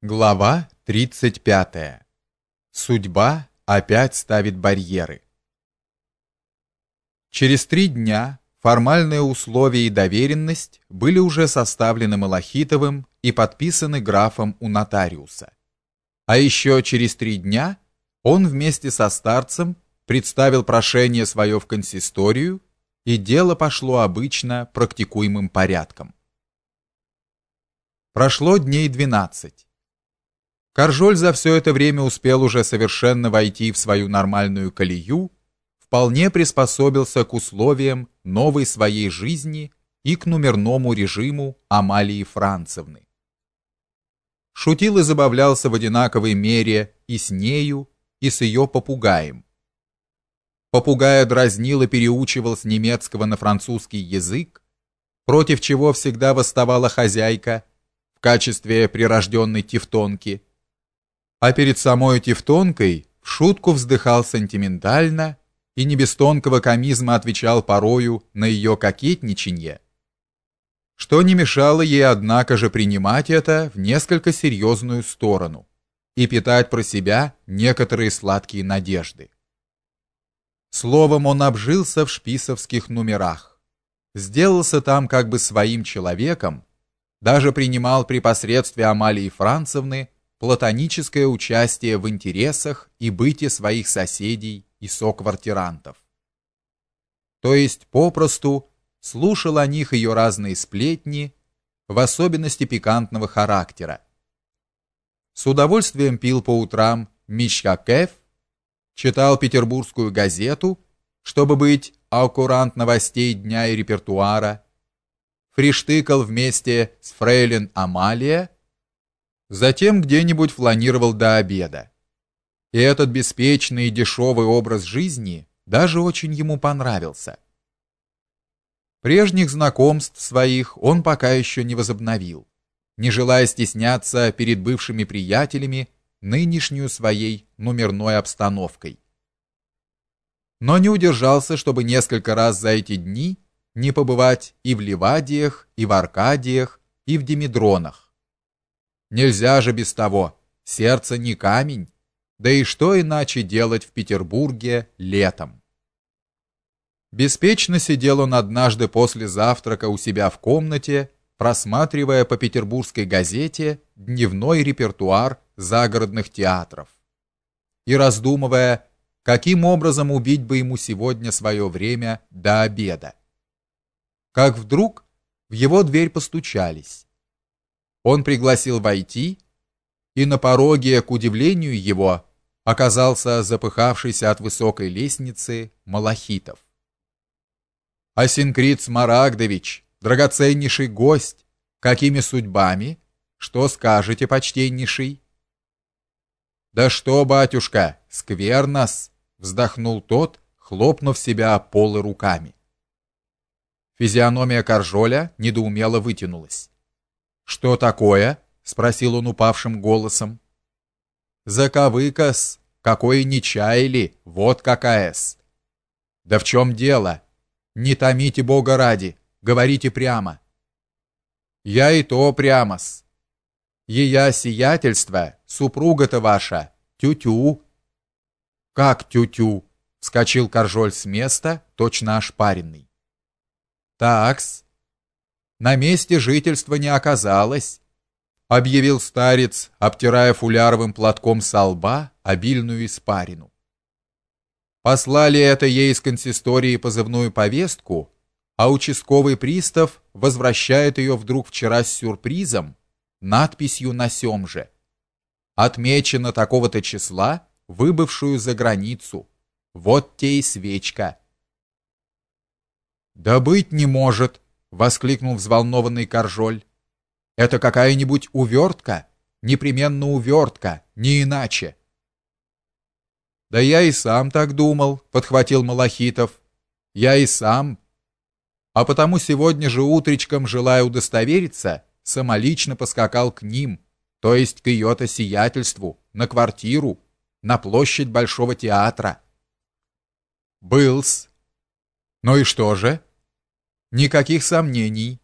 Глава 35. Судьба опять ставит барьеры. Через три дня формальные условия и доверенность были уже составлены Малахитовым и подписаны графом у нотариуса. А еще через три дня он вместе со старцем представил прошение свое в консисторию, и дело пошло обычно практикуемым порядком. Прошло дней 12. Каржоль за все это время успел уже совершенно войти в свою нормальную колею, вполне приспособился к условиям новой своей жизни и к номерному режиму Амалии Францевны. Шутил и забавлялся в одинаковой мере и с нею, и с ее попугаем. Попугая дразнил и переучивал с немецкого на французский язык, против чего всегда восставала хозяйка в качестве прирожденной тевтонки – а перед самой Тевтонкой в шутку вздыхал сентиментально и не без тонкого комизма отвечал порою на ее кокетничанье, что не мешало ей, однако же, принимать это в несколько серьезную сторону и питать про себя некоторые сладкие надежды. Словом, он обжился в шписовских номерах, сделался там как бы своим человеком, даже принимал при посредстве Амалии Францевны платоническое участие в интересах и быте своих соседей и соквартирантов. То есть попросту слушал о них ее разные сплетни, в особенности пикантного характера. С удовольствием пил по утрам Мишкакеф, читал петербургскую газету, чтобы быть аккурант новостей дня и репертуара, фриштыкал вместе с фрейлин Амалия Затем где-нибудь фланировал до обеда. И этот беспечный и дешевый образ жизни даже очень ему понравился. Прежних знакомств своих он пока еще не возобновил, не желая стесняться перед бывшими приятелями нынешнюю своей номерной обстановкой. Но не удержался, чтобы несколько раз за эти дни не побывать и в Ливадиях, и в Аркадиях, и в Димедронах Нельзя же без того. Сердце не камень. Да и что иначе делать в Петербурге летом? Беспечно сидел он однажды после завтрака у себя в комнате, просматривая по петербургской газете дневной репертуар загородных театров и раздумывая, каким образом убить бы ему сегодня свое время до обеда. Как вдруг в его дверь постучались. Он пригласил войти, и на пороге, к удивлению его, оказался запыхавшийся от высокой лестницы Малахитов. Асинкрит Смарагдович, драгоценнейший гость, какими судьбами? Что скажете, почтеннейший? Да что, батюшка, скверно-с, вздохнул тот, хлопнув себя полы руками. Физиономия Каржоля недоумело вытянулась. Что такое? спросил он упавшим голосом. Заковыкас, какой не чаяли, вот какая-с. Да в чем дело? Не томите Бога ради, говорите прямо. Я и то прямо-с. Ея сиятельство, супруга-то ваша, тю-тю. Как тю-тю? вскочил Каржоль с места, точно ошпаренный. Такс, на месте жительства не оказалось, объявил старец, обтирая фуляровым платком со лба обильную испарину. Послали это ей из консистории позывную повестку, а участковый пристав возвращает ее вдруг вчера с сюрпризом, надписью на сём же. Отмечено такого-то числа, выбывшую за границу. Вот те и свечка. Да быть не может, воскликнул взволнованный Каржоль. Это какая-нибудь увертка, непременно увертка, не иначе. Да я и сам так думал, подхватил Малахитов. Я и сам. А потому сегодня же утречком, желая удостовериться, самолично поскакал к ним, то есть к ее-то сиятельству, на квартиру, на площадь Большого театра. Былс. Ну и что же? Никаких сомнений.